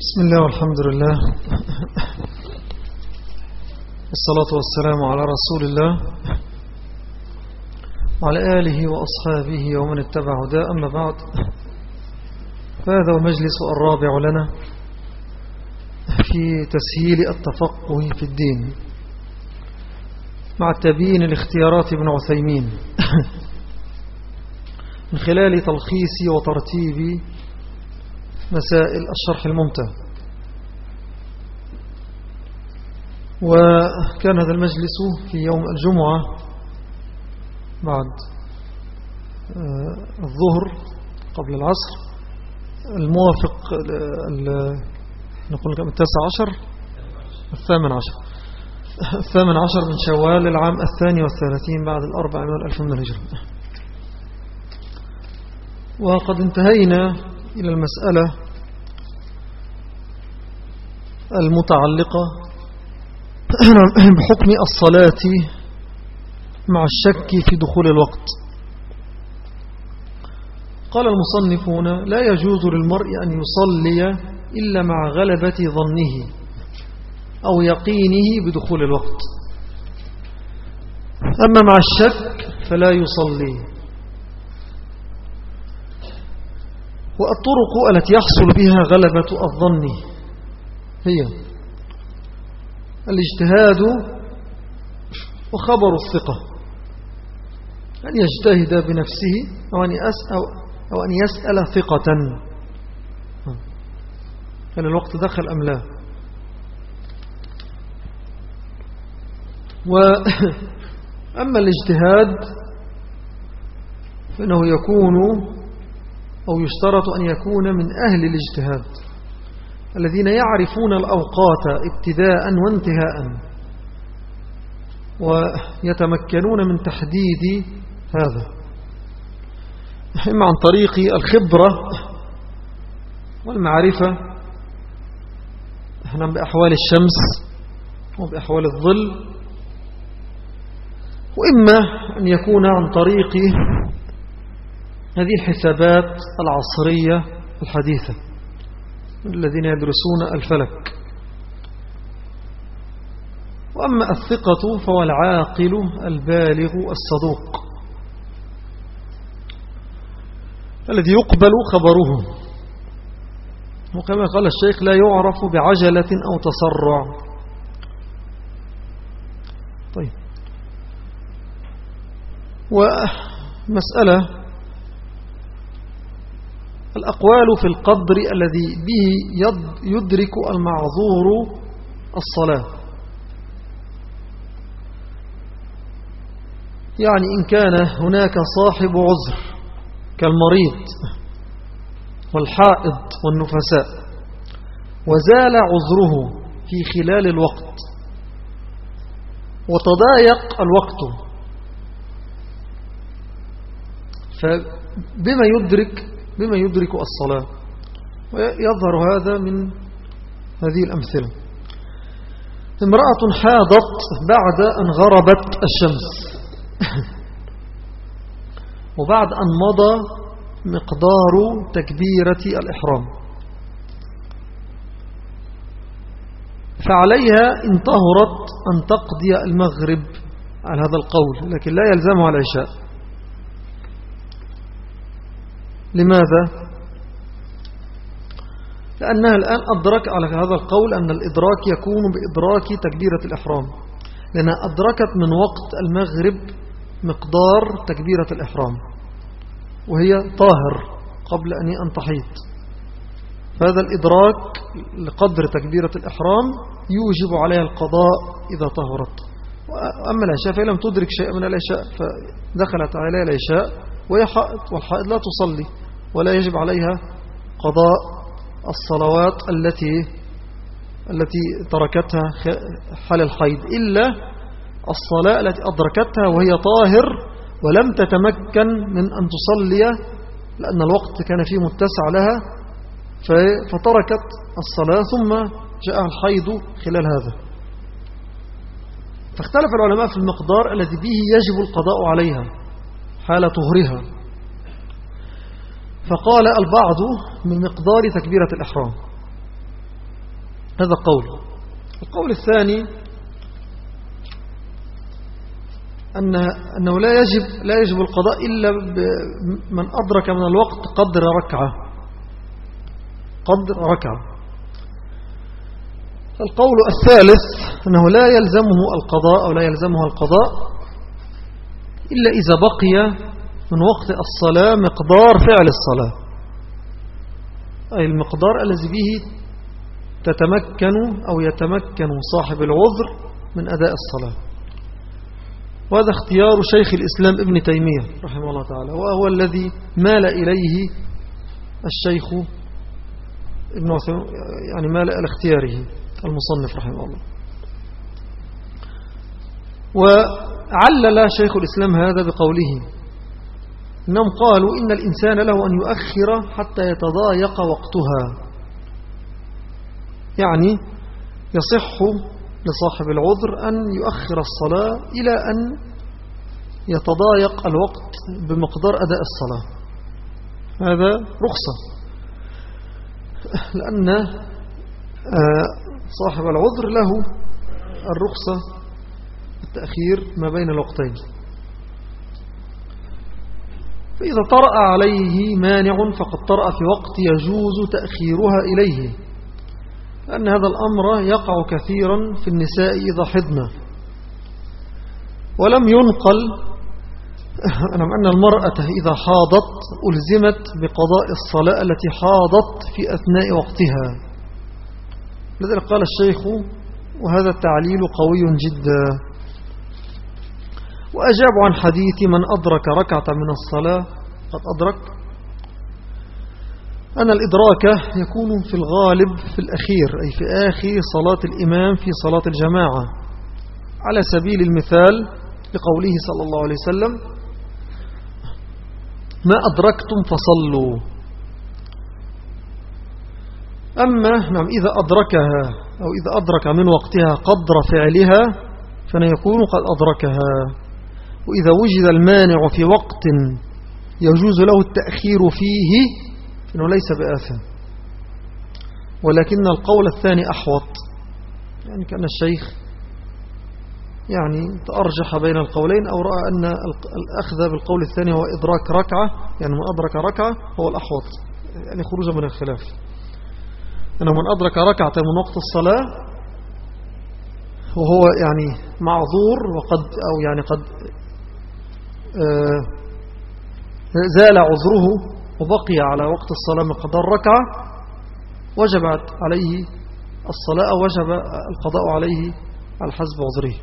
بسم الله والحمد لله. والصلاة والسلام على رسول الله وعلى آله وأصحابه ومن اتبع هدى أما بعد فهذا المجلس الرابع لنا في تسهيل التفقه في الدين مع التبيين الاختيارات ابن عثيمين. من خلال تلخيص وترتيب مسائل الشرح الممتع. وكان هذا المجلس في يوم الجمعة بعد آه، الظهر قبل العصر الموافق نقول كم التاسع عشر الثامن عشر. الثامن عشر من شوال العام الثاني والثلاثين بعد الأربع من الألف من الهجرة. وقد انتهينا إلى المسألة المتعلقة بحكم الصلاة مع الشك في دخول الوقت. قال المصنفون لا يجوز للمرء أن يصلي إلا مع غلبة ظنه. أو يقينه بدخول الوقت. أما مع الشك فلا يصلي. والطرق التي يحصل بها غلبة الظن هي الاجتهاد وخبر الثقة. أن يجتهد بنفسه أو أن, يسأل, أو أن يسأل ثقة. هل الوقت دخل أم لا؟ وأما الاجتهاد فإنه يكون أو يشترط أن يكون من أهل الاجتهاد الذين يعرفون الأوقات ابتداء وانتهاء ويتمكنون من تحديد هذا. إما عن طريق الخبرة والمعرفة نحن بأحوال الشمس وبأحوال الظل وإما أن يكون عن طريق هذه الحسابات العصرية الحديثة الذين يدرسون الفلك. وأما الثقة فهو العاقل البالغ الصدوق الذي يقبل خبره. وكما قال الشيخ لا يعرف بعجلة أو تسرع. طيب. ومسألة الأقوال في القدر الذي به يدرك المعذور الصلاة. يعني إن كان هناك صاحب عذر كالمريض والحائض والنفساء وزال عذره في خلال الوقت وتضايق الوقت فبما يدرك بما يدرك الصلاة. ويظهر هذا من هذه الأمثلة. امرأة حاضت بعد أن غربت الشمس. وبعد أن مضى مقدار تكبيرة الإحرام. فعليها إن طهرت أن تقضي المغرب على هذا القول لكن لا يلزمها العشاء. لماذا؟ لأنها الآن أدرك على هذا القول أن الإدراك يكون بإدراك تكبيرة الإحرام. لأنها أدركت من وقت المغرب مقدار تكبيرة الإحرام. وهي طاهر قبل أن تحيط فهذا الإدراك لقدر تكبيرة الإحرام يوجب عليها القضاء إذا طهرت. أما العشاء فهي لم تدرك شيء من العشاء فدخلت عليها العشاء وهي حائط والحائط لا تصلي. ولا يجب عليها قضاء الصلوات التي التي تركتها حال الحيض إلا الصلاة التي أدركتها وهي طاهر ولم تتمكن من أن تصلي لأن الوقت كان فيه متسع لها فتركت الصلاة ثم جاء الحيض خلال هذا. فاختلف العلماء في المقدار الذي به يجب القضاء عليها حال طهرها. فقال البعض من مقدار تكبيرة الإحرام. هذا قول. القول الثاني أن أنه لا يجب لا يجب القضاء إلا من أدرك من الوقت قدر ركعة. قدر ركعة. القول الثالث أنه لا يلزمه القضاء أو لا يلزمه القضاء إلا إذا بقي من وقت الصلاة مقدار فعل الصلاة. أي المقدار الذي به تتمكن أو يتمكن صاحب العذر من أداء الصلاة. وهذا اختيار شيخ الإسلام ابن تيمية رحمه الله تعالى وهو الذي مال إليه الشيخ ابن يعني مال إلى اختياره المصنف رحمه الله. وعلل شيخ الإسلام هذا بقوله إنهم قالوا إن الإنسان له أن يؤخر حتى يتضايق وقتها. يعني يصح لصاحب العذر أن يؤخر الصلاة إلى أن يتضايق الوقت بمقدار أداء الصلاة. هذا رخصة. لأن آه، صاحب العذر له الرخصة التأخير ما بين الوقتين. فإذا طرأ عليه مانع فقد طرأ في وقت يجوز تأخيرها إليه لأن هذا الأمر يقع كثيرا في النساء إذا حضن ولم ينقل أن المرأة إذا حاضت ألزمت بقضاء الصلاة التي حاضت في أثناء وقتها. لذلك قال الشيخ وهذا التعليل قوي جدا. وأجاب عن حديث من أدرك ركعة من الصلاة. قد أدرك. أن الإدراك يكون في الغالب في الأخير أي في آخر صلاة الإمام في صلاة الجماعة. على سبيل المثال لقوله صلى الله عليه وسلم ما أدركتم فصلوا. أما نعم إذا أدركها أو إذا أدرك من وقتها قدر فعلها يكون قد أدركها. وإذا وجد المانع في وقت يجوز له التأخير فيه إنه ليس بآثم. ولكن القول الثاني أحوط. يعني كأن الشيخ يعني تأرجح بين القولين أو رأى أن الأخذ بالقول الثاني هو إدراك ركعة يعني من أدرك ركعة هو الأحوط. يعني خروجا من الخلاف. أنه من أدرك ركعة من وقت الصلاة وهو يعني معذور وقد أو يعني قد زال عذره وبقي على وقت الصلاة مقدار ركعة وجبت عليه الصلاة وجب القضاء عليه على حسب عذره.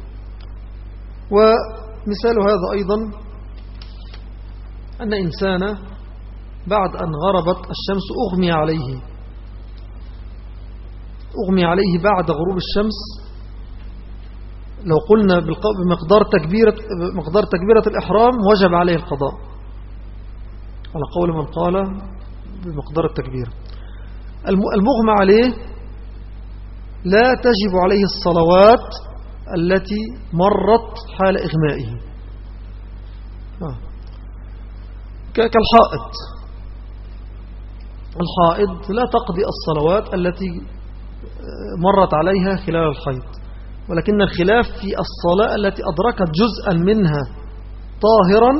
ومثال هذا أيضا أن إنسان بعد أن غربت الشمس أغمي عليه أغمي عليه بعد غروب الشمس لو قلنا بمقدار تكبيرة, مقدار تكبيرة الإحرام وجب عليه القضاء. على قول من قال بمقدار التكبير المغمى عليه لا تجب عليه الصلوات التي مرت حال إغمائه. آه. كالحائط. الحائض لا تقضي الصلوات التي آه، مرت عليها خلال الحيض. ولكن الخلاف في الصلاة التي أدركت جزءا منها طاهرا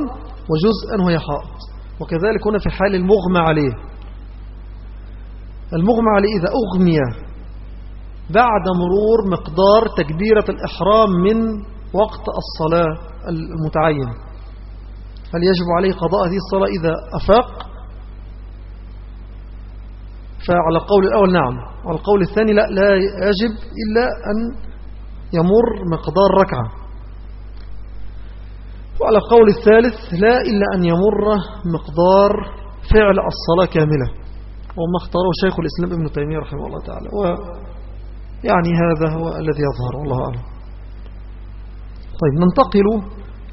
وجزءا وهي حائط وكذلك هنا في حال المغمى عليه. المغمى عليه إذا أغمي بعد مرور مقدار تكبيرة الإحرام من وقت الصلاة المتعين. هل يجب عليه قضاء هذه الصلاة إذا أفاق؟ فعلى القول الأول نعم. وعلى القول الثاني لا, لا يجب إلا أن يمر مقدار ركعة. وعلى القول الثالث لا إلا أن يمر مقدار فعل الصلاة كاملة. وما اختاره شيخ الإسلام ابن تيمية رحمه الله تعالى. ويعني هذا هو الذي يظهر والله أعلم. طيب ننتقل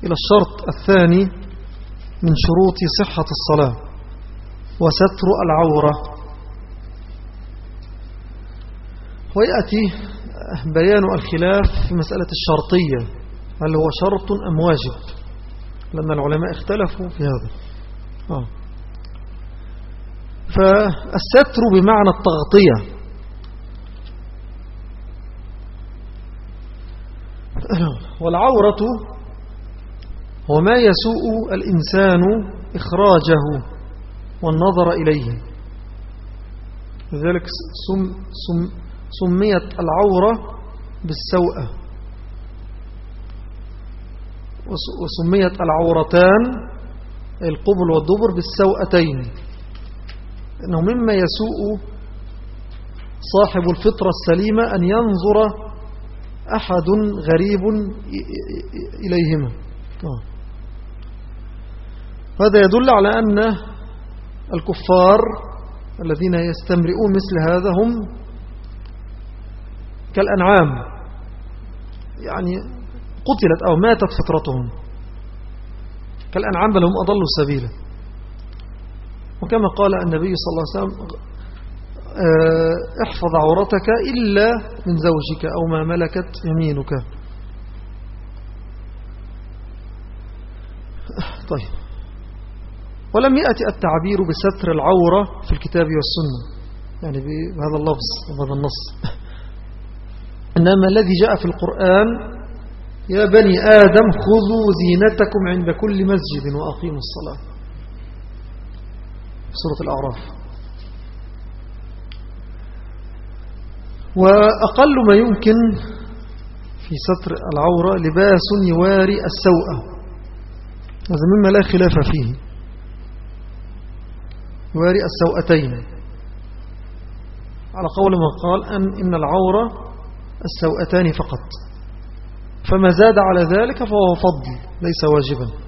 إلى الشرط الثاني من شروط صحة الصلاة وستر العورة. ويأتي بيان الخلاف في مسألة الشرطية. هل هو شرط أم واجب؟ لأن العلماء اختلفوا في هذا. آه. فالستر بمعنى التغطية. والعورة هو ما يسوء الإنسان إخراجه والنظر إليه. لذلك سم سم سميت العورة بالسوءة وسميت العورتان القبل والدبر بالسوءتين. إنه مما يسوء صاحب الفطرة السليمة أن ينظر أحد غريب إليهما. آه. هذا يدل على أن الكفار الذين يستمرئون مثل هذا هم كالأنعام. يعني قتلت أو ماتت فطرتهم. كالأنعام بل هم أضلوا سبيلا. وكما قال النبي صلى الله عليه وسلم آه، احفظ عورتك إلا من زوجك أو ما ملكت يمينك. طيب. ولم يأتي التعبير بستر العورة في الكتاب والسنة. يعني بهذا اللفظ وهذا النص. إنما الذي جاء في القرآن يا بني آدم خذوا زينتكم عند كل مسجد وأقيموا الصلاة. سورة الأعراف. وأقل ما يمكن في ستر العورة لباس يواري السوءة هذا مما لا خلاف فيه. يواري السوءتين. على قول ما قال أن إن العورة السوءتان فقط. فما زاد على ذلك فهو فضل ليس واجبا.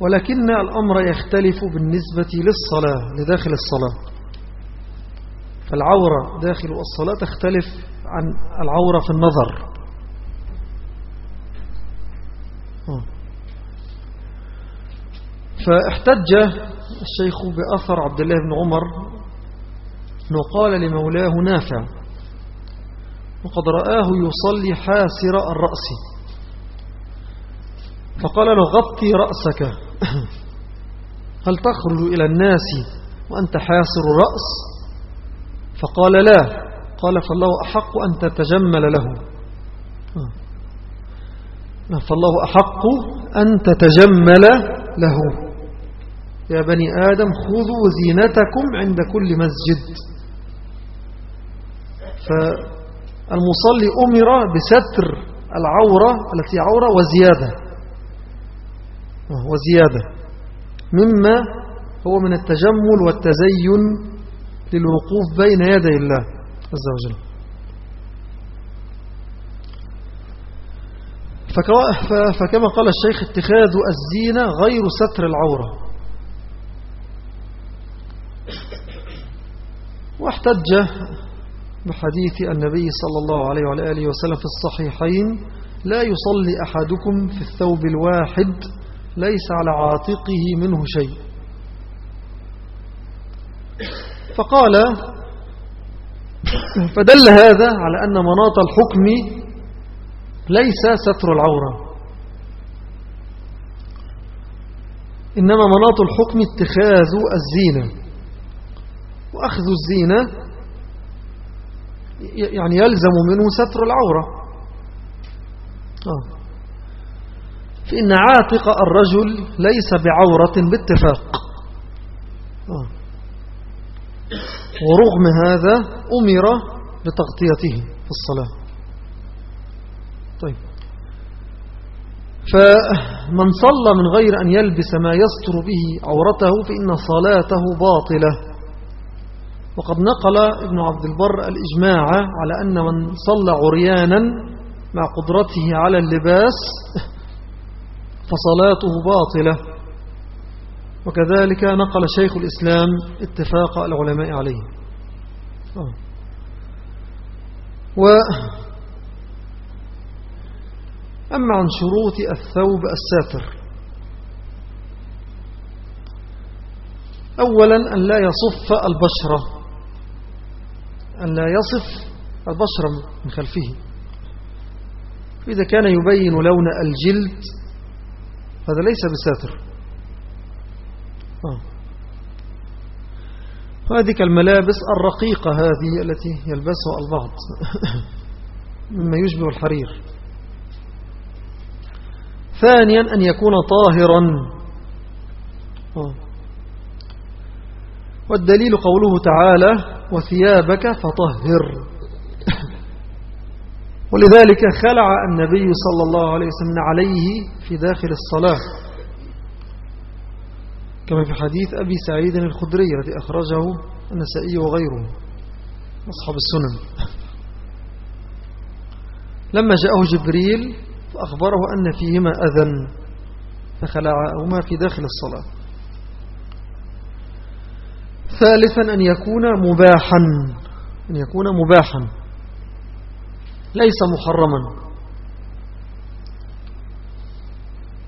ولكن الأمر يختلف بالنسبة للصلاة لداخل الصلاة. فالعورة داخل الصلاة تختلف عن العورة في النظر. فاحتج الشيخ بأثر عبد الله بن عمر أنه قال لمولاه نافع وقد رآه يصلي حاسر الرأس. فقال له غطي رأسك. هل تخرج إلى الناس وأنت حاسر الرأس؟ فقال لا. قال فالله أحق أن تتجمل له. فالله أحق أن تتجمل له. يا بني آدم خذوا زينتكم عند كل مسجد. فالمصلي أمر بستر العورة التي عورة وزيادة. وزيادة. مما هو من التجمل والتزين للوقوف بين يدي الله عز وجل. فكما قال الشيخ اتخاذ الزينة غير ستر العورة. واحتج بحديث النبي صلى الله عليه وعلى آله وسلم في الصحيحين لا يصلي أحدكم في الثوب الواحد ليس على عاتقه منه شيء. فقال فدل هذا على أن مناط الحكم ليس ستر العورة. إنما مناط الحكم اتخاذ الزينة وأخذ الزينة يعني يلزم منه ستر العورة. آه. فإن عاتق الرجل ليس بعورة باتفاق. آه. ورغم هذا أمر بتغطيته في الصلاة. طيب. فمن صلى من غير أن يلبس ما يستر به عورته فإن صلاته باطلة. وقد نقل ابن عبد البر الإجماع على أن من صلى عريانا مع قدرته على اللباس فصلاته باطلة. وكذلك نقل شيخ الإسلام اتفاق العلماء عليه. و أما عن شروط الثوب الساتر. أولا أن لا يصف البشرة. أن لا يصف البشرة من خلفه. إذا كان يبين لون الجلد هذا ليس بساتر. آه. هذه الملابس الرقيقة هذه التي يلبسها البعض. مما يشبه الحرير. ثانيا أن يكون طاهرا. آه. والدليل قوله تعالى وثيابك فطهر. ولذلك خلع النبي صلى الله عليه وسلم عليه في داخل الصلاة. كما في حديث أبي سعيد الخدري الذي أخرجه النسائي وغيره أصحاب السنن. لما جاءه جبريل فأخبره أن فيهما أذن فخلعهما في داخل الصلاة. ثالثا أن يكون مباحا أن يكون مباحا. ليس محرما.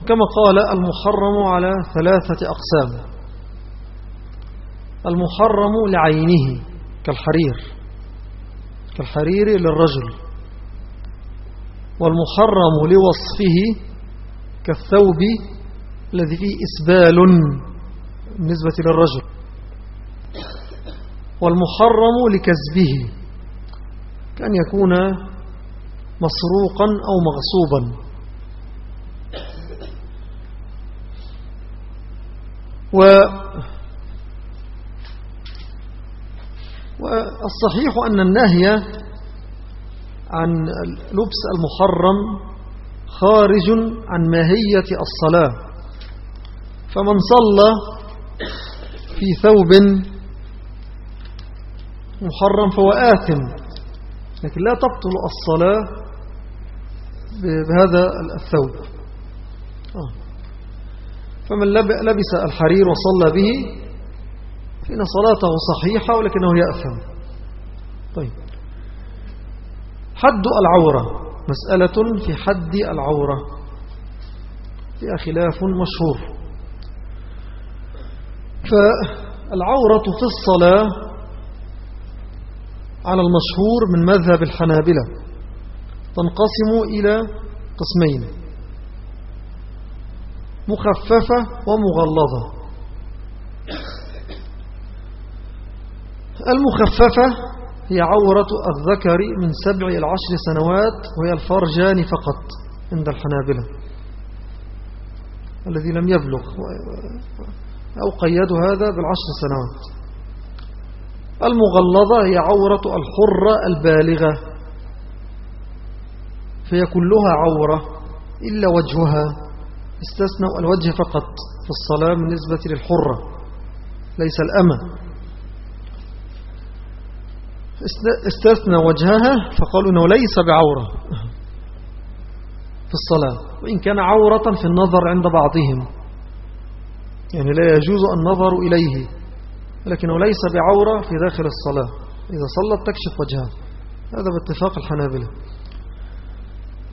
كما قال المحرم على ثلاثة أقسام. المحرم لعينه كالحرير كالحرير للرجل. والمحرم لوصفه كالثوب الذي فيه إسبال بالنسبة للرجل. والمحرم لكذبه كأن يكون مسروقا أو مغصوبا. و والصحيح أن النهي عن لبس المحرم خارج عن ماهية الصلاة. فمن صلى في ثوب محرم فهو آثم. لكن لا تبطل الصلاة بهذا الثوب. آه. فمن لبس الحرير وصلى به فإن صلاته صحيحة ولكنه يأثم. طيب. حد العورة. مسألة في حد العورة. فيها خلاف مشهور. فالعورة في الصلاة على المشهور من مذهب الحنابلة. تنقسم إلى قسمين. مخففة ومغلظة. المخففة هي عورة الذكر من سبع إلى عشر سنوات وهي الفرجان فقط عند الحنابلة. الذي لم يبلغ أو قيدوا هذا بالعشر سنوات. المغلظة هي عورة الحرة البالغة فهي كلها عورة إلا وجهها استثنوا الوجه فقط في الصلاة بالنسبة للحرة ليس الأمة. استثنى وجهها فقالوا أنه ليس بعورة في الصلاة وإن كان عورة في النظر عند بعضهم يعني لا يجوز النظر إليه. لكنه ليس بعورة في داخل الصلاة. إذا صلت تكشف وجهها. هذا باتفاق الحنابلة.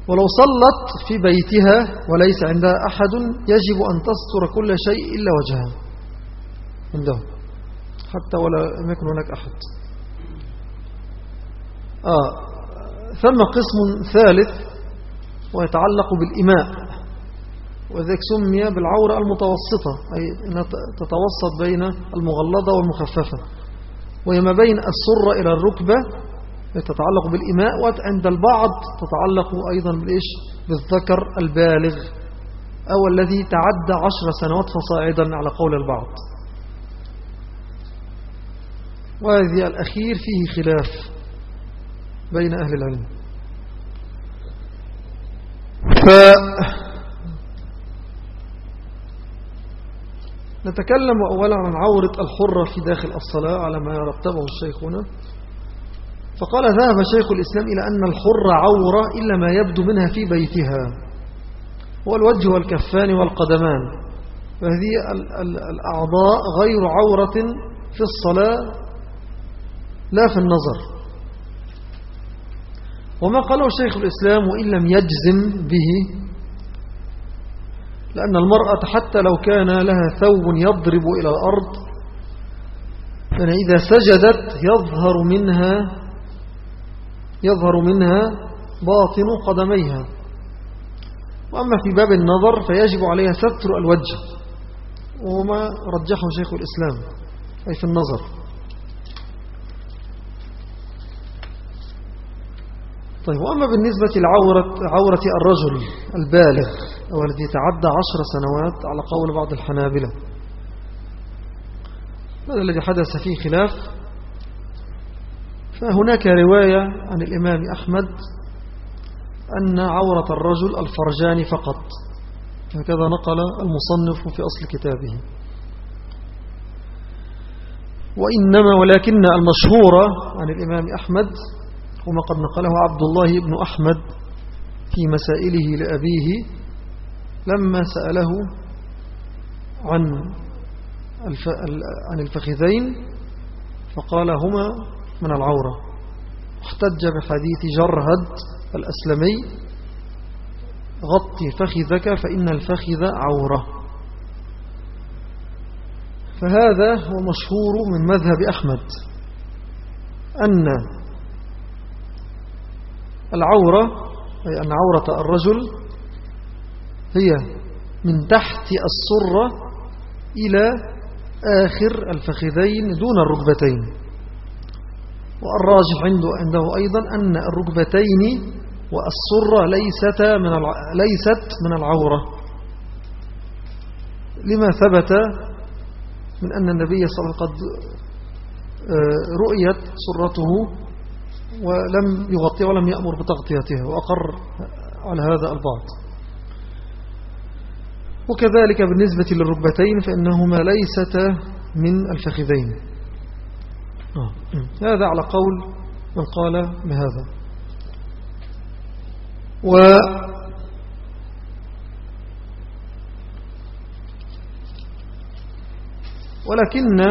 ولو صلت في بيتها وليس عندها أحد يجب أن تستر كل شيء إلا وجهها. عنده حتى ولا يكن هناك أحد. آه. ثم قسم ثالث ويتعلق بالإماء. وذلك سمي بالعورة المتوسطة أي أنها تتوسط بين المغلظة والمخففة. وهي ما بين السرة إلى الركبة تتعلق بالإماء وعند البعض تتعلق أيضا بالإيش؟ بالذكر البالغ أو الذي تعدى عشر سنوات فصاعدا على قول البعض. وهذه الأخير فيه خلاف بين أهل العلم. ف نتكلم أولا عن عورة الحرة في داخل الصلاة على ما رتبه الشيخ هنا. فقال ذهب شيخ الإسلام إلى أن الحر عورة إلا ما يبدو منها في بيتها. هو الوجه والكفان والقدمان. فهذه الأعضاء غير عورة في الصلاة لا في النظر. وما قاله شيخ الإسلام وإن لم يجزم به لأن المرأة حتى لو كان لها ثوب يضرب إلى الأرض فإذا سجدت يظهر منها يظهر منها باطن قدميها. وأما في باب النظر فيجب عليها ستر الوجه وما رجحه شيخ الإسلام أي في النظر. طيب وأما بالنسبة لعورة عورة الرجل البالغ أو الذي تعدى عشر سنوات على قول بعض الحنابلة. هذا الذي حدث فيه خلاف. فهناك رواية عن الإمام أحمد أن عورة الرجل الفرجان فقط. هكذا نقل المصنف في أصل كتابه. وإنما ولكن المشهورة عن الإمام أحمد وما قد نقله عبد الله بن أحمد في مسائله لأبيه لما سأله عن عن الفخذين فقال هما من العورة. احتج بحديث جرهد الأسلمي غطي فخذك فإن الفخذ عورة. فهذا هو مشهور من مذهب أحمد أن العورة أي أن عورة الرجل هي من تحت السرة إلى آخر الفخذين دون الركبتين. والراجح عنده, عنده أيضا أن الركبتين والسرة ليست من ليست من العورة. لما ثبت من أن النبي صلى الله عليه وسلم قد آه، رؤيت سرته ولم يغطي ولم يأمر بتغطيتها وأقر على هذا البعض وكذلك بالنسبة للركبتين فإنهما ليستا من الفخذين. آه. هذا على قول من قال بهذا. و ولكن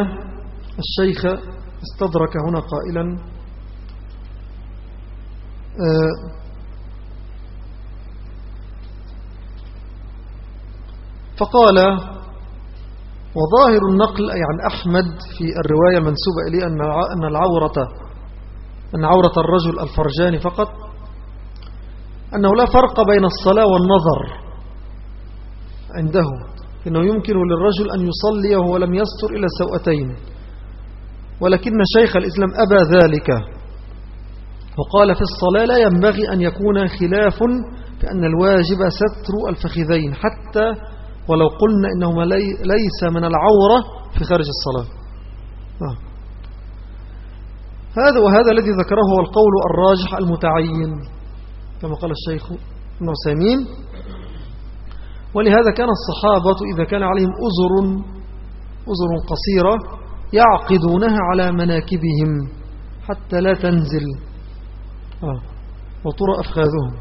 الشيخ استدرك هنا قائلا فقال وظاهر النقل أي عن أحمد في الرواية المنسوبة إليه أن العورة أن عورة الرجل الفرجان فقط أنه لا فرق بين الصلاة والنظر عنده إنه يمكن للرجل أن يصلي وهو لم يستر إلى سوأتين ولكن شيخ الإسلام أبى ذلك. وقال في الصلاة لا ينبغي أن يكون خلاف بأن الواجب ستر الفخذين حتى ولو قلنا إنهما ليس من العورة في خارج الصلاة. آه. هذا وهذا الذي ذكره هو القول الراجح المتعين كما قال الشيخ ابن ولهذا كان الصحابة إذا كان عليهم أزر أزر قصيرة يعقدونها على مناكبهم حتى لا تنزل. وطرى أفخاذهم.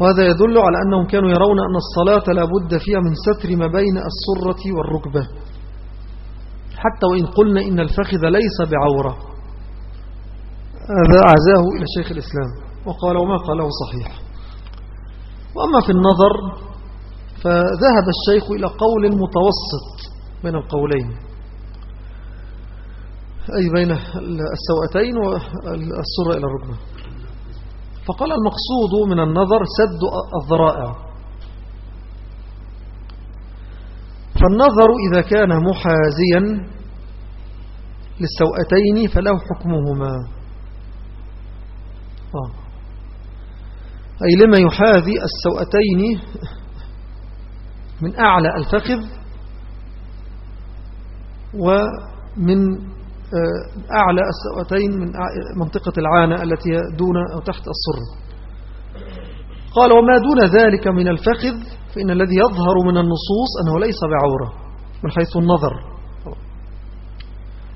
وهذا يدل على أنهم كانوا يرون أن الصلاة لا بد فيها من ستر ما بين السرة والركبة. حتى وإن قلنا إن الفخذ ليس بعورة. هذا أعزاه إلى شيخ الإسلام. وقال وما قاله صحيح. وأما في النظر فذهب الشيخ إلى قول متوسط بين القولين. أي بين السوأتين والسرة إلى الركبة. فقال المقصود من النظر سد الذرائع فالنظر إذا كان محازيا للسوأتين فله حكمهما آه. أي لما يحاذي السوأتين من أعلى الفخذ ومن أعلى السوأتين من منطقة العانة التي دون أو تحت الصر قال وما دون ذلك من الفخذ فإن الذي يظهر من النصوص أنه ليس بعورة من حيث النظر.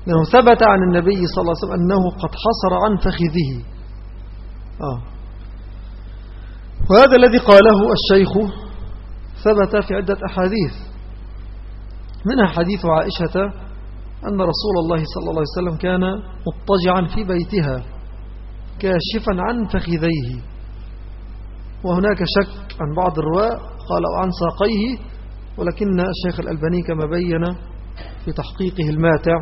لأنه ثبت عن النبي صلى الله عليه وسلم أنه قد حصر عن فخذه. آه. وهذا الذي قاله الشيخ ثبت في عدة أحاديث. منها حديث عائشة أن رسول الله صلى الله عليه وسلم كان مضطجعا في بيتها كاشفا عن فخذيه. وهناك شك عن بعض الرواء قال عن ساقيه. ولكن الشيخ الألباني كما بين في تحقيقه الماتع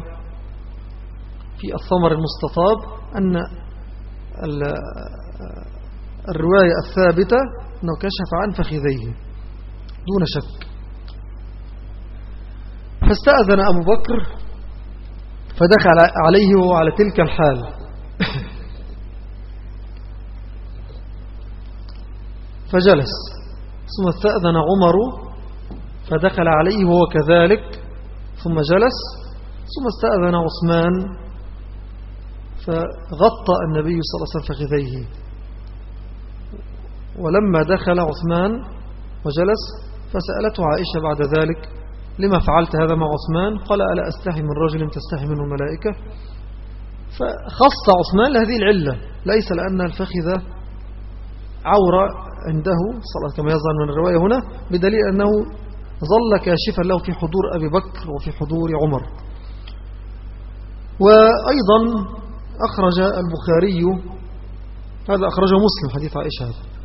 في الثمر المستطاب أن الرواية الثابتة أنه كشف عن فخذيه دون شك. فاستأذن أبو بكر فدخل عليه وهو على تلك الحال. فجلس ثم استأذن عمر فدخل عليه وهو كذلك ثم جلس ثم استأذن عثمان فغطى النبي صلى الله عليه وسلم فخذيه. ولما دخل عثمان وجلس فسألته عائشة بعد ذلك لما فعلت هذا مع عثمان؟ قال ألا أستحي من رجل تستحي منه الملائكة؟ فخص عثمان لهذه العلة. ليس لأن الفخذ عورة عنده صلى كما يظهر من الرواية هنا بدليل أنه ظل كاشفا له في حضور أبي بكر وفي حضور عمر. وأيضا أخرج البخاري هذا أخرجه مسلم حديث عائشة هذا.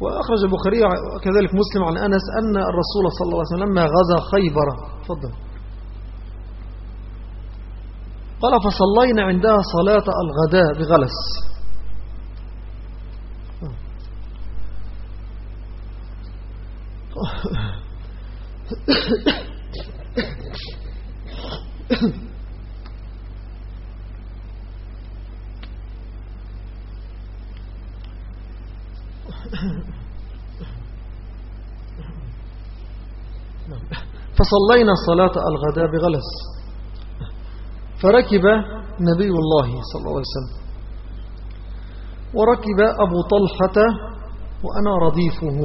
وأخرج البخاري كذلك مسلم عن أنس أن الرسول صلى الله عليه وسلم لما غزا خيبر. فضل قال فصلينا عندها صلاة الغداء بغلس. فصلينا صلاة الغداء بغلس. فركب نبي الله صلى الله عليه وسلم. وركب أبو طلحة وأنا رديفه.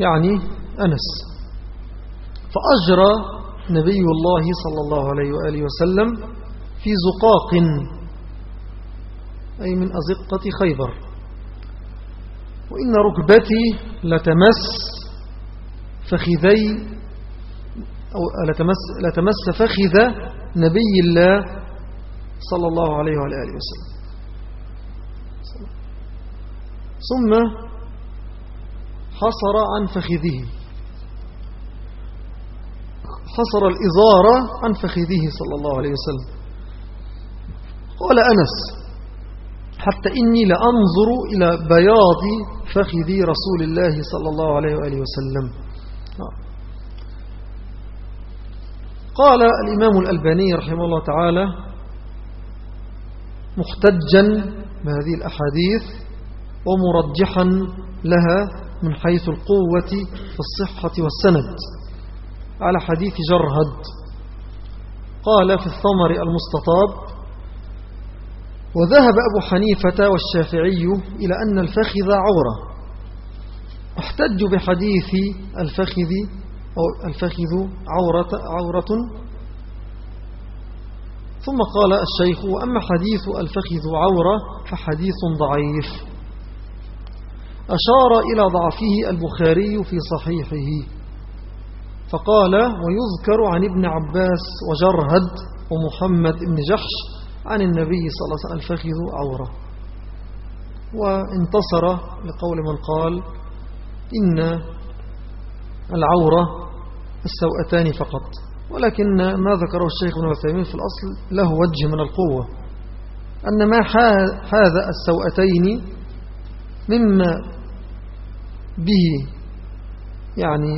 يعني أنس. فأجرى نبي الله صلى الله عليه وآله وسلم في زقاق. أي من أزقة خيبر. وإن ركبتي لتمس فخذي أو لتمس, لتمس فخذ نبي الله صلى الله عليه وآله وسلم. ثم حصر عن فخذه. حصر الإزارة عن فخذه صلى الله عليه وسلم. قال أنس حتى إني لأنظر إلى بياض فخذي رسول الله صلى الله عليه وآله وسلم. قال الإمام الألباني رحمه الله تعالى محتجا بهذه الأحاديث ومرجحا لها من حيث القوة في الصحة والسند. على حديث جرهد قال في الثمر المستطاب وذهب أبو حنيفة والشافعي إلى أن الفخذ عورة. احتج بحديث الفخذ أو الفخذ عورة, عورة. ثم قال الشيخ وأما حديث الفخذ عورة فحديث ضعيف. أشار إلى ضعفه البخاري في صحيحه. فقال ويذكر عن ابن عباس وجرهد ومحمد بن جحش عن النبي صلى الله عليه وسلم الفخذ عورة. وانتصر لقول من قال إن العورة السوءتان فقط. ولكن ما ذكره الشيخ ابن عثيمين في الأصل له وجه من القوة. أن ما هذا السوءتين مما به يعني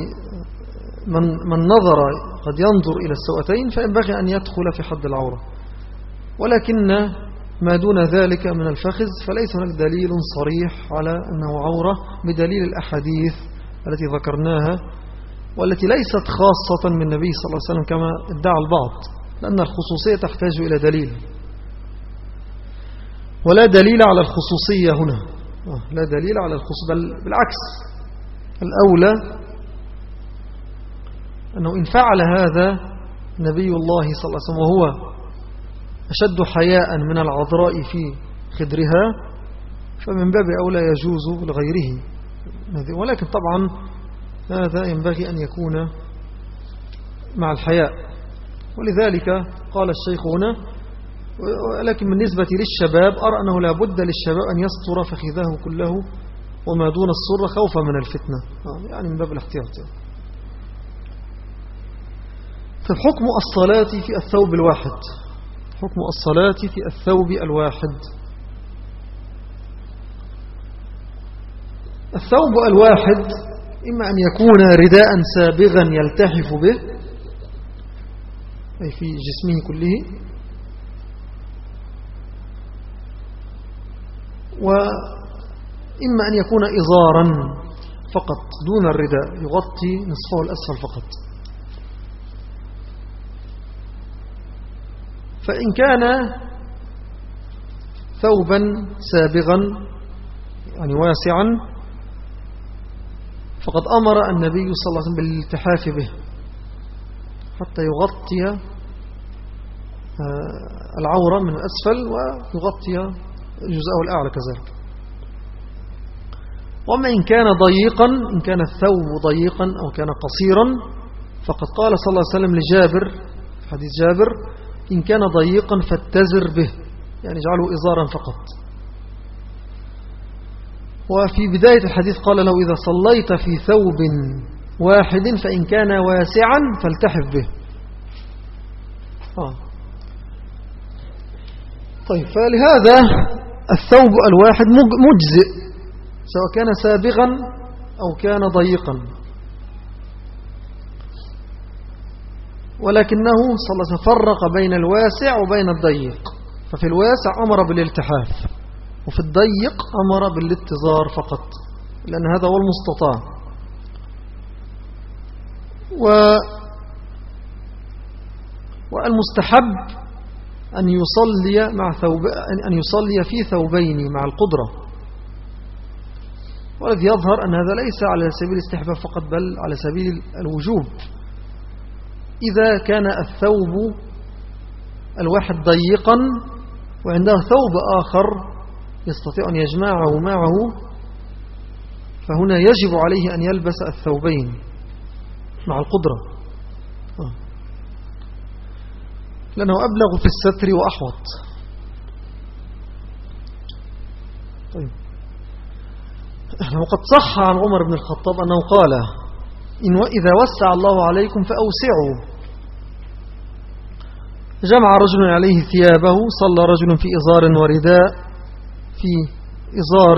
من, من نظر قد ينظر إلى السوءتين فينبغي أن يدخل في حد العورة. ولكن ما دون ذلك من الفخذ فليس هناك دليل صريح على أنه عورة بدليل الأحاديث التي ذكرناها والتي ليست خاصة من النبي صلى الله عليه وسلم كما ادعى البعض لأن الخصوصية تحتاج إلى دليل. ولا دليل على الخصوصية هنا. آه، لا دليل على الخصوصية بل بالعكس. الأولى أنه إن فعل هذا نبي الله صلى الله عليه وسلم وهو أشد حياء من العذراء في خدرها فمن باب أولى يجوز لغيره. ولكن طبعا هذا ينبغي أن يكون مع الحياء. ولذلك قال الشيخ هنا ولكن بالنسبة للشباب أرى أنه لا بد للشباب أن يسطر فخذه كله وما دون السر خوفا من الفتنة. يعني من باب الاحتياط. فحكم الصلاة في الثوب الواحد. حكم الصلاة في الثوب الواحد. الثوب الواحد إما أن يكون رداء سابغا يلتحف به أي في جسمه كله وإما أن يكون إزارا فقط دون الرداء يغطي نصفه الأسفل فقط. فإن كان ثوبا سابغا يعني واسعا فقد أمر النبي صلى الله عليه وسلم بالالتحاف به حتى يغطي آه، العورة من الأسفل ويغطي جزءه الأعلى كذلك. وما إن كان ضيقا إن كان الثوب ضيقا أو كان قصيرا فقد قال صلى الله عليه وسلم لجابر حديث جابر إن كان ضيقا فاتزر به يعني اجعله إزارا فقط. وفي بداية الحديث قال له إذا صليت في ثوب واحد فإن كان واسعا فالتحف به. آه. طيب فلهذا الثوب الواحد مجزئ سواء كان سابغا أو كان ضيقا. ولكنه صلى الله فرق بين الواسع وبين الضيق. ففي الواسع أمر بالالتحاف وفي الضيق أمر بالاتزار فقط لأن هذا هو المستطاع. و والمستحب أن يصلي, مع ثوب أن يصلي في ثوبين مع القدرة. والذي يظهر أن هذا ليس على سبيل الاستحباب فقط بل على سبيل الوجوب. إذا كان الثوب الواحد ضيقا وعنده ثوب آخر يستطيع أن يجمعه معه فهنا يجب عليه أن يلبس الثوبين مع القدرة. لأنه أبلغ في الستر وأحوط. طيب. وقد صح عن عمر بن الخطاب أنه قال إذا وسع الله عليكم فأوسعوا. جمع رجل عليه ثيابه صلى رجل في إزار ورداء في إزار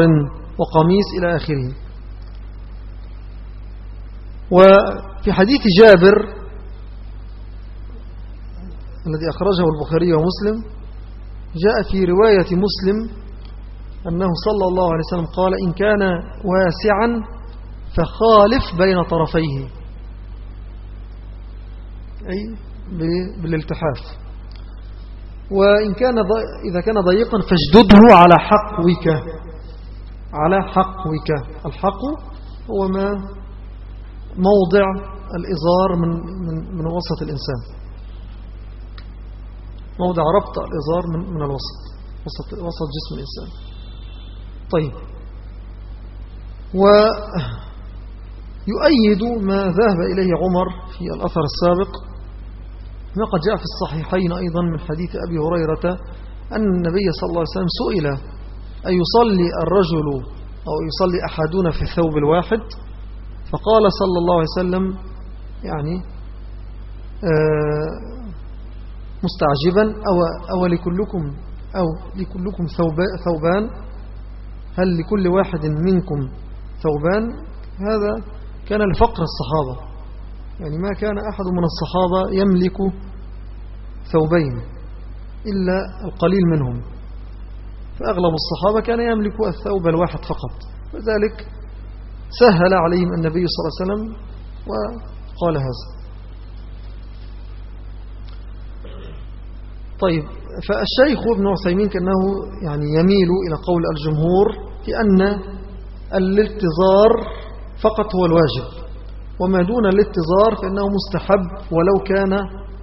وقميص إلى آخره. وفي حديث جابر الذي أخرجه البخاري ومسلم جاء في رواية مسلم أنه صلى الله عليه وسلم قال إن كان واسعا فخالف بين طرفيه. أي بالالتحاف. وإن كان إذا كان ضيقا فاجدده على حقوك على حقوك الحق هو ما موضع الإزار من, من, من وسط الإنسان. موضع ربط الإزار من, من الوسط. وسط, وسط جسم الإنسان. طيب. ويؤيد ما ذهب إليه عمر في الأثر السابق ما قد جاء في الصحيحين أيضا من حديث أبي هريرة أن النبي صلى الله عليه وسلم سئل أن يصلي الرجل أو يصلي أحدنا في الثوب الواحد؟ فقال صلى الله عليه وسلم يعني آه مستعجبا أو, أو لكلكم أو لكلكم ثوبان؟ هل لكل واحد منكم ثوبان؟ هذا كان لفقر الصحابة. يعني ما كان أحد من الصحابة يملك ثوبين إلا القليل منهم. فأغلب الصحابة كان يملك الثوب الواحد فقط. وذلك سهل عليهم النبي صلى الله عليه وسلم وقال هذا. طيب فالشيخ ابن عثيمين كأنه يعني يميل إلى قول الجمهور في أن الالتزار فقط هو الواجب. وما دون الالتزار فإنه مستحب ولو كان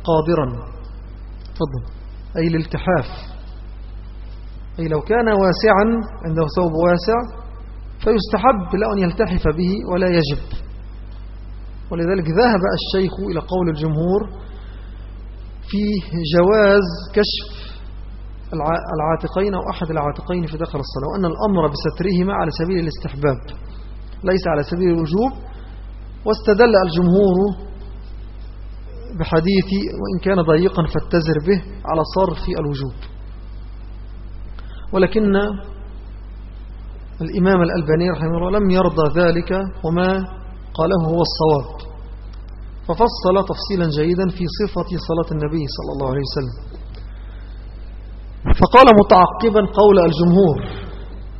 قادرا. تفضل. أي الالتحاف. أي لو كان واسعا عنده ثوب واسع فيستحب له أن يلتحف به ولا يجب. ولذلك ذهب الشيخ إلى قول الجمهور فيه جواز كشف العاتقين أو أحد العاتقين في داخل الصلاة وأن الأمر بسترهما على سبيل الاستحباب. ليس على سبيل الوجوب واستدل الجمهور بحديث وإن كان ضيقا فاتزر به على صرف الوجوب. ولكن الإمام الألباني رحمه الله لم يرضى ذلك وما قاله هو الصواب. ففصل تفصيلا جيدا في صفة صلاة النبي صلى الله عليه وسلم. فقال متعقبا قول الجمهور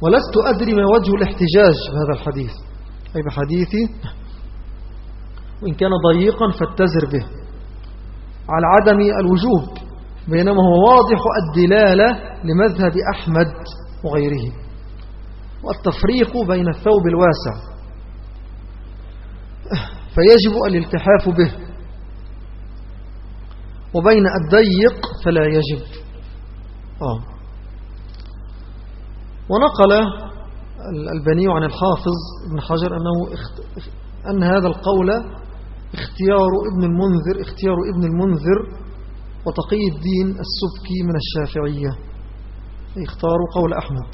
ولست أدري ما وجه الاحتجاج بهذا الحديث. أي بحديثي وإن كان ضيقا فاتزر به. على عدم الوجوب بينما هو واضح الدلالة لمذهب أحمد وغيره. والتفريق بين الثوب الواسع فيجب الالتحاف به. وبين الضيق فلا يجب. آه. ونقل البني عن الحافظ ابن حجر أنه اخت... أن هذا القول اختيار ابن المنذر اختيار ابن المنذر وتقي الدين السبكي من الشافعية. اختاروا قول أحمد.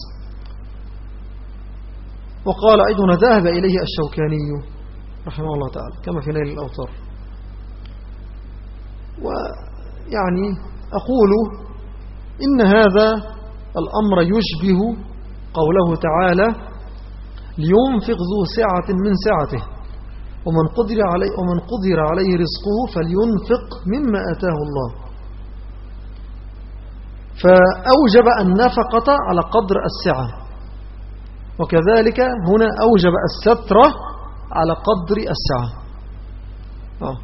وقال أيضا ذهب إليه الشوكاني رحمه الله تعالى كما في نيل الأوتار. ويعني أقول إن هذا الأمر يشبه قوله تعالى لينفق ذو سعة من سعته. ومن قدر عليه, ومن قدر عليه رزقه فلينفق مما أتاه الله. فأوجب النفقة على قدر السعة. وكذلك هنا أوجب الستر على قدر السعة. آه.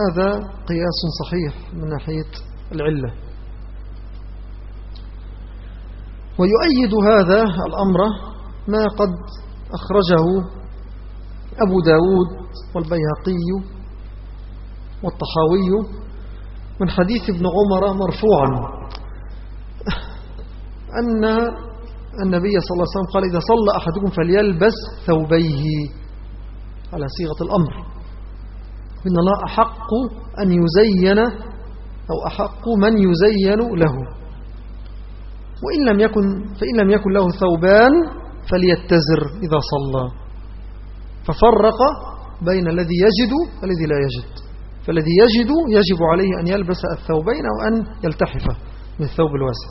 هذا قياس صحيح من ناحية العلة. ويؤيد هذا الأمر ما قد أخرجه أبو داود والبيهقي والطحاوي من حديث ابن عمر مرفوعا. أن النبي صلى الله عليه وسلم قال إذا صلى أحدكم فليلبس ثوبيه. على صيغة الأمر. إن الله أحق أن يزين أو أحق من يزين له. وإن لم يكن فإن لم يكن له ثوبان فليتزر إذا صلى. ففرق بين الذي يجد والذي لا يجد. فالذي يجد يجب عليه أن يلبس الثوبين أو أن يلتحف من الثوب الواسع.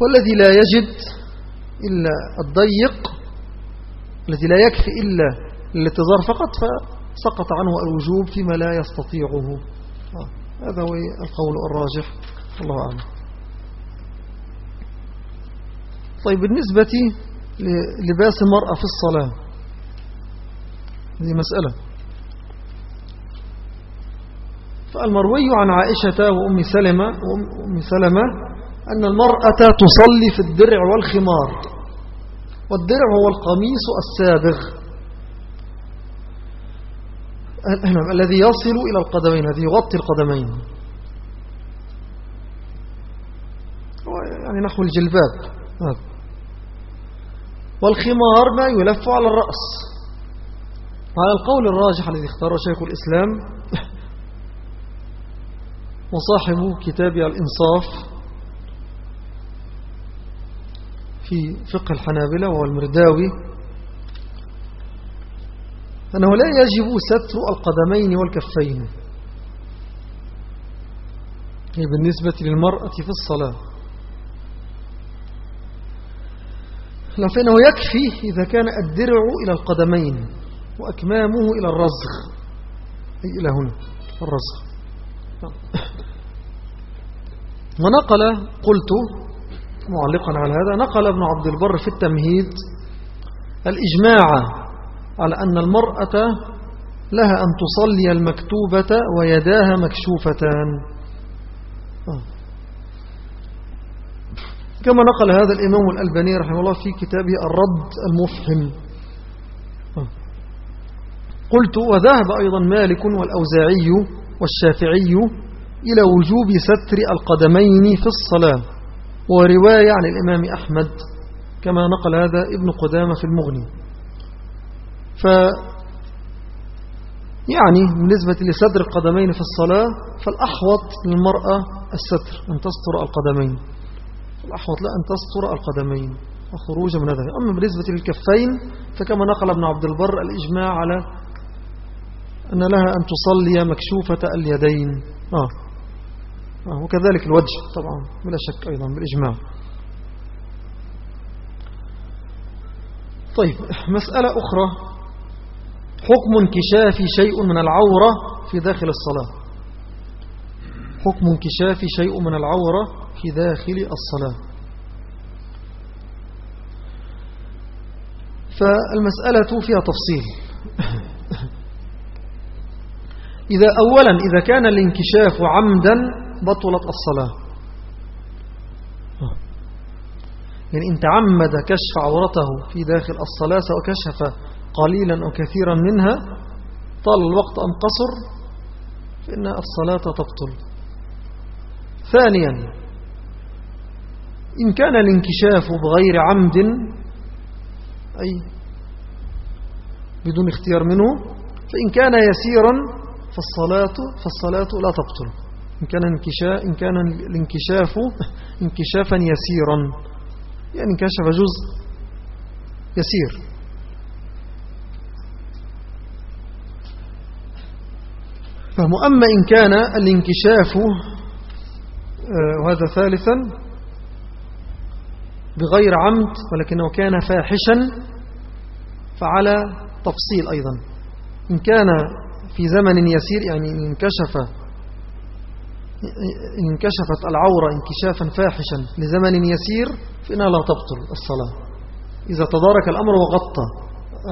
والذي لا يجد إلا الضيق الذي لا يكفي إلا الاتزار فقط فسقط عنه الوجوب فيما لا يستطيعه. آه، هذا هو القول الراجح. الله أعلم. طيب بالنسبة للباس المرأة في الصلاة هذه مسألة. فالمروي عن عائشة وأم سلمة, وأم سلمة أن المرأة تصلي في الدرع والخمار والدرع هو القميص السابغ. الذي يصل إلى القدمين الذي يغطي القدمين. يعني نحو الجلباب. والخمار ما يلف على الرأس. على القول الراجح الذي اختاره شيخ الإسلام وصاحب كتاب الإنصاف في فقه الحنابلة وهو المرداوي أنه لا يجب ستر القدمين والكفين. بالنسبة للمرأة في الصلاة. فإنه يكفي إذا كان الدرع إلى القدمين وأكمامه إلى الرزغ أي إلى هنا الرزغ ونقل قلت معلقا على هذا نقل ابن عبد البر في التمهيد الإجماع على أن المرأة لها أن تصلي المكتوبة ويداها مكشوفتان. آه. كما نقل هذا الإمام الألباني رحمه الله في كتابه الرد المفهم. قلت وذهب أيضا مالك والأوزاعي والشافعي إلى وجوب ستر القدمين في الصلاة ورواية عن الإمام أحمد كما نقل هذا ابن قدامة في المغني ف يعني بالنسبة لسدر القدمين في الصلاة فالأحوط للمرأة الستر أن تستر القدمين الأحوط لا أن تستر القدمين وخروج من هذا. أما بالنسبة للكفين فكما نقل ابن عبد البر الإجماع على أن لها أن تصلي مكشوفة اليدين. آه. آه، وكذلك الوجه طبعا بلا شك أيضا بالإجماع. طيب مسألة أخرى. حكم انكشاف شيء من العورة في داخل الصلاة. حكم انكشاف شيء من العورة في داخل الصلاة. فالمسألة فيها تفصيل. إذا أولا إذا كان الانكشاف عمدا بطلت الصلاة. يعني إن تعمد كشف عورته في داخل الصلاة سواء كشف قليلا أو كثيرا منها طال الوقت أم قصر فإن الصلاة تبطل. ثانيا إن كان الانكشاف بغير عمد أي بدون اختيار منه فإن كان يسيرا فالصلاة, فالصلاة لا تبطل إن كان, إن كان الانكشاف انكشافا يسيرا. يعني انكشف جزء يسير. فمؤما إن كان الانكشاف آه، وهذا ثالثا بغير عمد ولكنه كان فاحشا فعلى تفصيل أيضا. إن كان في زمن يسير يعني إن انكشف إن انكشفت العورة انكشافا فاحشا لزمن يسير فإنها لا تبطل الصلاة. إذا تدارك الأمر وغطى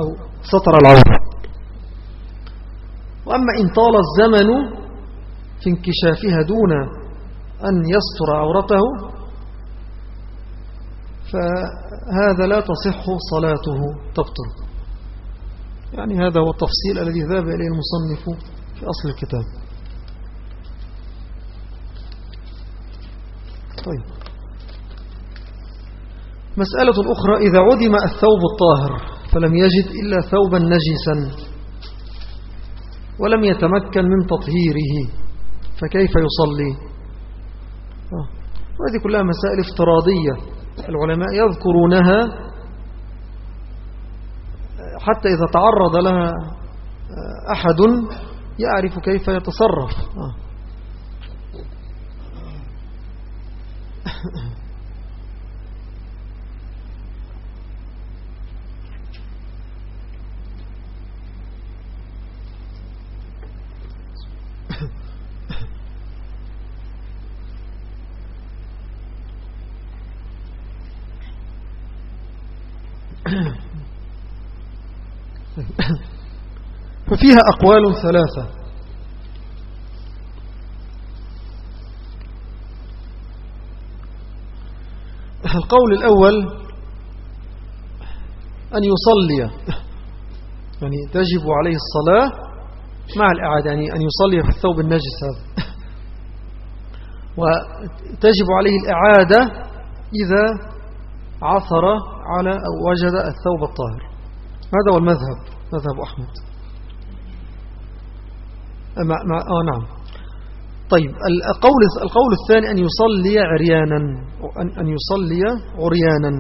أو سطر العورة. وأما إن طال الزمن في انكشافها دون أن يستر عورته فهذا لا تصح صلاته تبطل. يعني هذا هو التفصيل الذي ذهب إليه المصنف في أصل الكتاب. طيب. مسألة أخرى إذا عدم الثوب الطاهر فلم يجد إلا ثوبا نجسا ولم يتمكن من تطهيره فكيف يصلي؟ آه. وهذه كلها مسائل افتراضية. العلماء يذكرونها حتى إذا تعرض لها أحد يعرف كيف يتصرف. ففيها أقوال ثلاثة. القول الأول أن يصلي. يعني تجب عليه الصلاة مع الإعادة يعني أن يصلي في الثوب النجس هذا. وتجب عليه الإعادة إذا عثر على أو وجد الثوب الطاهر. هذا هو المذهب مذهب أحمد. مع مع آه نعم. طيب القول القول الثاني أن يصلي عريانا أن يصلي عريانا.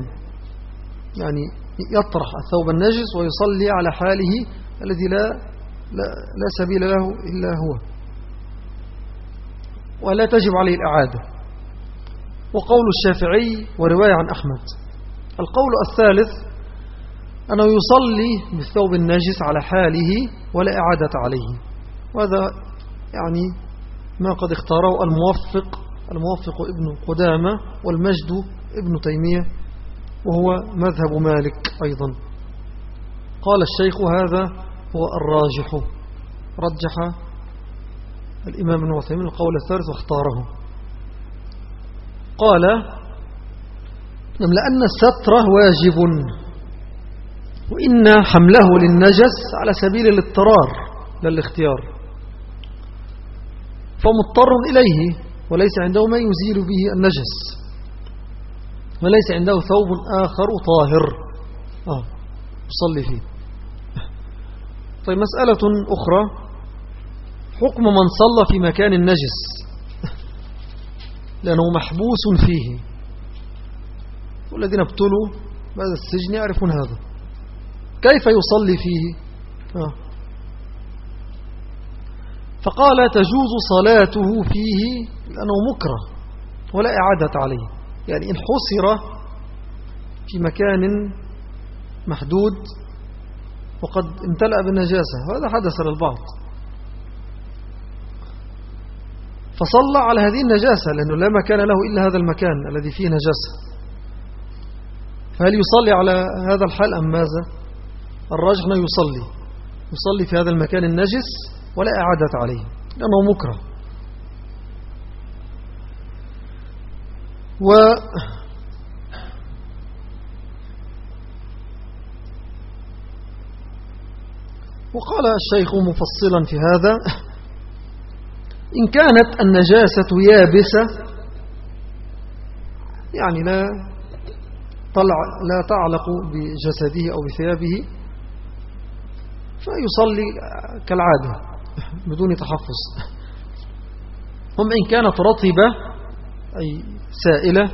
يعني يطرح الثوب النجس ويصلي على حاله الذي لا لا, لا سبيل له إلا هو. ولا تجب عليه الإعادة. وقول الشافعي ورواية عن أحمد. القول الثالث أنه يصلي بالثوب النجس على حاله ولا إعادة عليه. وهذا يعني ما قد اختاره الموفق الموفق ابن قدامة والمجد ابن تيمية وهو مذهب مالك أيضا. قال الشيخ هذا هو الراجح. رجح الإمام ابن عثيمين القول الثالث واختاره. قال لأن الستر واجب وإن حمله للنجس على سبيل الاضطرار للاختيار فمضطر إليه وليس عنده ما يزيل به النجس وليس عنده ثوب آخر طاهر. آه يصلي فيه. طيب مسألة أخرى. حكم من صلى في مكان النجس لأنه محبوس فيه. والذين ابتلوا بعد السجن يعرفون هذا. كيف يصلي فيه؟ آه. فقال تجوز صلاته فيه لأنه مكره ولا إعادة عليه. يعني إن حصر في مكان محدود وقد امتلأ بالنجاسة وهذا حدث للبعض. فصلى على هذه النجاسة لأنه لا مكان له إلا هذا المكان الذي فيه نجاسة. فهل يصلي على هذا الحال أم ماذا؟ الراجح يصلي يصلي في هذا المكان النجس ولا إعادة عليه لأنه مكره. و وقال الشيخ مفصلا في هذا إن كانت النجاسة يابسة يعني لا طلع لا تعلق بجسده أو بثيابه فيصلي كالعادة. بدون تحفظ. هم إن كانت رطبة أي سائلة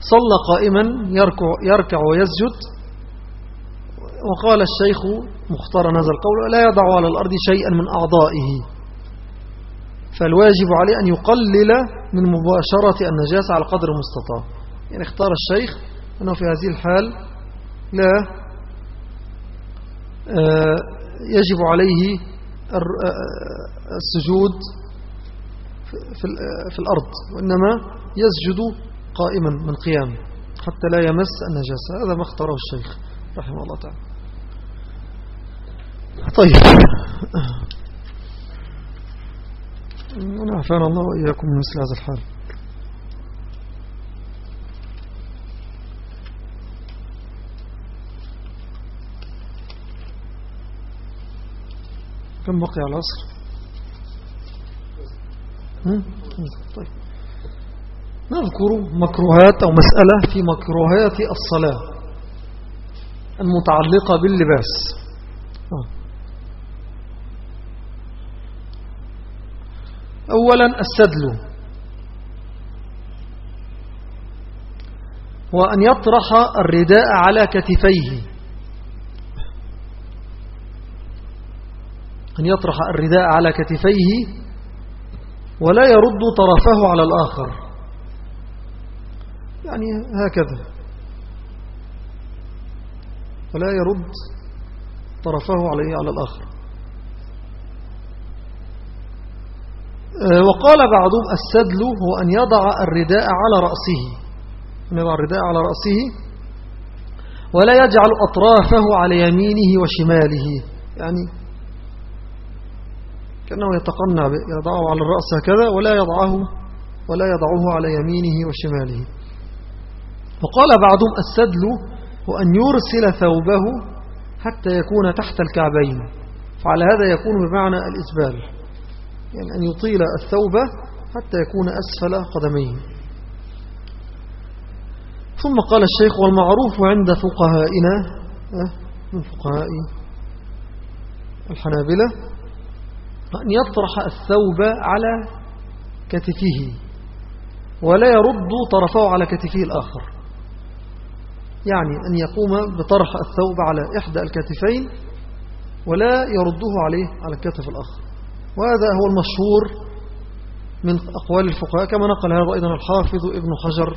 صلى قائما يركع, يركع ويسجد. وقال الشيخ مختارا هذا القول لا يضع على الأرض شيئا من أعضائه. فالواجب عليه أن يقلل من مباشرة النجاسة على قدر المستطاع. يعني اختار الشيخ أنه في هذه الحال لا آه، يجب عليه السجود في الأرض وإنما يسجد قائما من قيام حتى لا يمس النجاسة. هذا ما اختاره الشيخ رحمه الله تعالى. طيب. ونعفان الله وإياكم من مثل هذا الحال. كم بقي على العصر؟ طيب. نذكر مكروهات أو مسألة في مكروهات الصلاة المتعلقة باللباس. آه. أولا السدل. وأن يطرح الرداء على كتفيه. أن يطرح الرداء على كتفيه ولا يرد طرفه على الآخر. يعني هكذا. ولا يرد طرفه عليه على الآخر. آه، وقال بعضهم السدل هو أن يضع الرداء على رأسه. أن يضع الرداء على رأسه ولا يجعل أطرافه على يمينه وشماله. يعني كأنه يتقنع يضعه على الرأس هكذا ولا يضعه ولا يضعه على يمينه وشماله. وقال بعضهم السدل هو أن يرسل ثوبه حتى يكون تحت الكعبين فعلى هذا يكون بمعنى الإسبال يعني أن يطيل الثوب حتى يكون أسفل قدميه. ثم قال الشيخ والمعروف عند فقهائنا من فقهاء الحنابلة أن يطرح الثوب على كتفه ولا يرد طرفه على كتفه الآخر. يعني أن يقوم بطرح الثوب على إحدى الكتفين ولا يرده عليه على الكتف الآخر. وهذا هو المشهور من أقوال الفقهاء كما نقل هذا أيضا الحافظ ابن حجر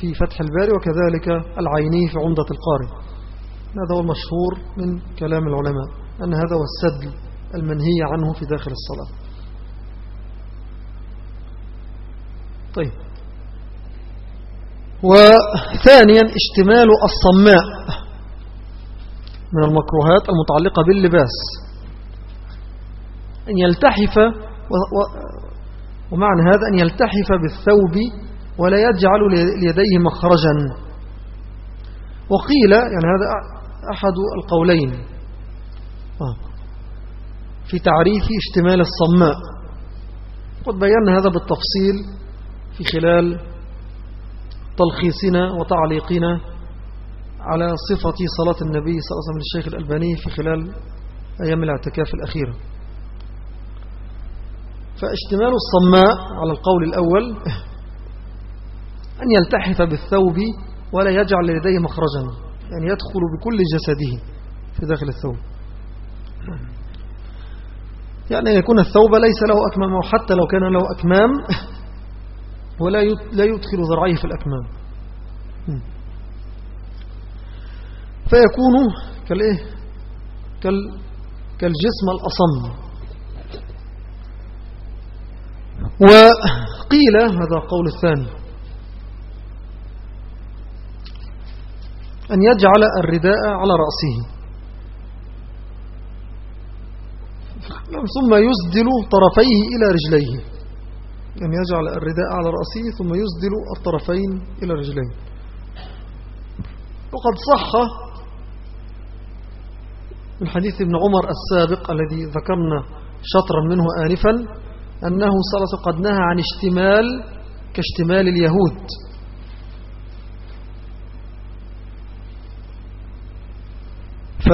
في فتح الباري وكذلك العيني في عمدة القارئ. هذا هو المشهور من كلام العلماء أن هذا هو السدل المنهي عنه في داخل الصلاة. طيب. وثانيا اشتمال الصماء من المكروهات المتعلقة باللباس. أن يلتحف ومعنى هذا أن يلتحف بالثوب ولا يجعل ليديه مخرجا. وقيل يعني هذا أحد القولين. آه. في تعريف اشتمال الصماء. قد بينا هذا بالتفصيل في خلال تلخيصنا وتعليقنا على صفة صلاة النبي صلى الله عليه وسلم للشيخ الألباني في خلال أيام الاعتكاف الأخيرة. فاشتمال الصماء على القول الأول أن يلتحف بالثوب ولا يجعل لديه مخرجا يعني يدخل بكل جسده في داخل الثوب. يعني يكون الثوب ليس له أكمام وحتى لو كان له أكمام ولا لا يدخل ذرعيه في الأكمام. فيكون كالإيه كال كالجسم الأصم. وقيل هذا قول الثاني. أن يجعل الرداء على رأسه. ثم يسدل طرفيه إلى رجليه. يعني يجعل الرداء على رأسه ثم يسدل الطرفين إلى رجليه. وقد صح من حديث ابن عمر السابق الذي ذكرنا شطرا منه آنفا أنه صلى قد نهى عن اشتمال كاشتمال اليهود. ف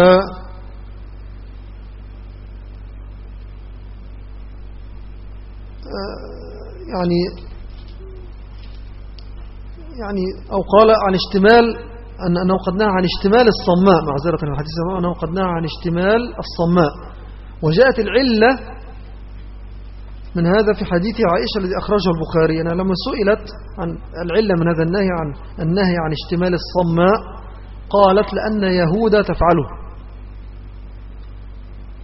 يعني يعني أو قال عن اشتمال أن أنه قد نهى عن اشتمال الصماء معذرة الحديث أنه قد نهى عن اشتمال الصماء. وجاءت العلة من هذا في حديث عائشة الذي أخرجه البخاري أنا لما سئلت عن العلة من هذا النهي عن النهي عن اشتمال الصماء قالت لأن يهود تفعله.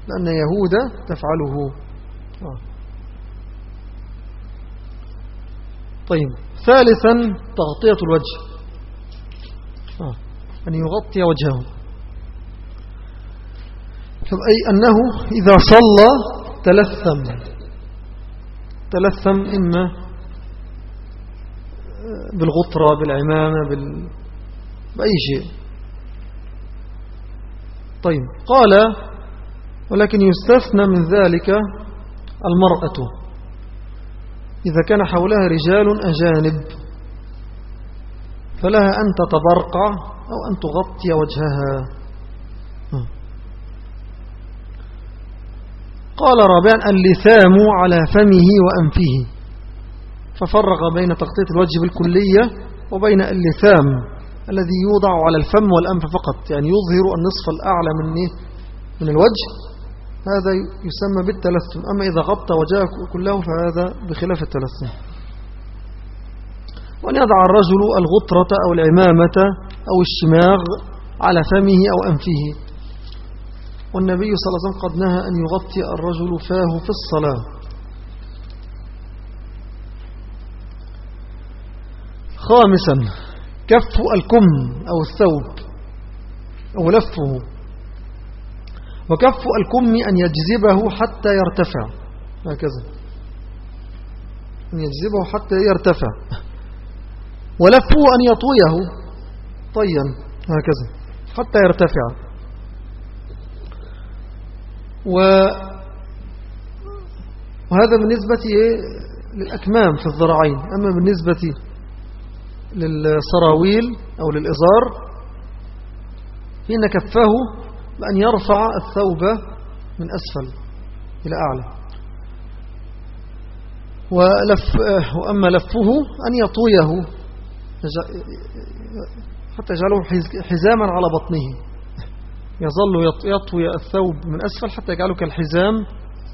لأن يهود تفعله. آه. طيب. ثالثا تغطية الوجه. آه. أن يغطي وجهه. أي أنه إذا صلى تلثم. تلثم إما بالغطرة بالعمامة بال... بأي شيء. طيب قال ولكن يستثنى من ذلك المرأة. إذا كان حولها رجال أجانب فلها أن تتبرقع أو أن تغطي وجهها. قال رابعا اللثام على فمه وأنفه. ففرق بين تغطية الوجه بالكلية وبين اللثام الذي يوضع على الفم والأنف فقط يعني يظهر النصف الأعلى من من الوجه هذا يسمى بالتلثم. أما إذا غطى وجهه كله فهذا بخلاف التلثم. وأن يضع الرجل الغطرة أو العمامة أو الشماغ على فمه أو أنفه. والنبي صلى الله عليه وسلم قد نهى أن يغطي الرجل فاه في الصلاة. خامسا كف الكم أو الثوب أو لفه. وكف الكم أن يجذبه حتى يرتفع. هكذا. أن يجذبه حتى يرتفع. ولفه أن يطويه طيا. هكذا. حتى يرتفع. و وهذا بالنسبة للأكمام في الذراعين. أما بالنسبة للسراويل أو للإزار فإن كفه بأن يرفع الثوب من أسفل إلى أعلى. ولف وأما لفه أن يطويه حتى يجعله حزاما على بطنه. يظل يطوي الثوب من أسفل حتى يجعله كالحزام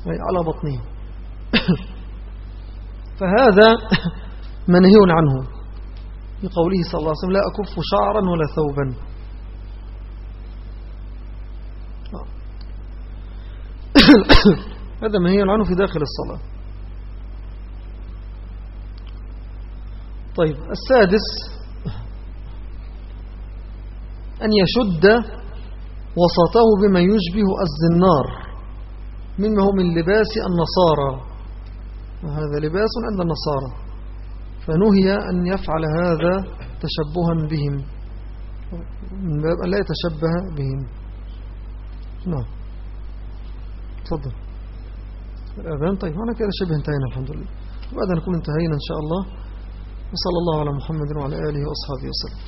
على بطنه. فهذا منهي عنه. بقوله صلى الله عليه وسلم لا أكف شعرا ولا ثوبا. هذا منهي عنه في داخل الصلاة. طيب السادس أن يشد وسطه بما يشبه الزنار مما هو من لباس النصارى. وهذا لباس عند النصارى. فنهي أن يفعل هذا تشبها بهم. من باب أن لا يتشبه بهم. نعم. تفضل. الأذان طيب أنا كده شبه انتهينا الحمد لله. وبعد نكون انتهينا إن شاء الله وصلى الله على محمد وعلى آله وأصحابه وسلم.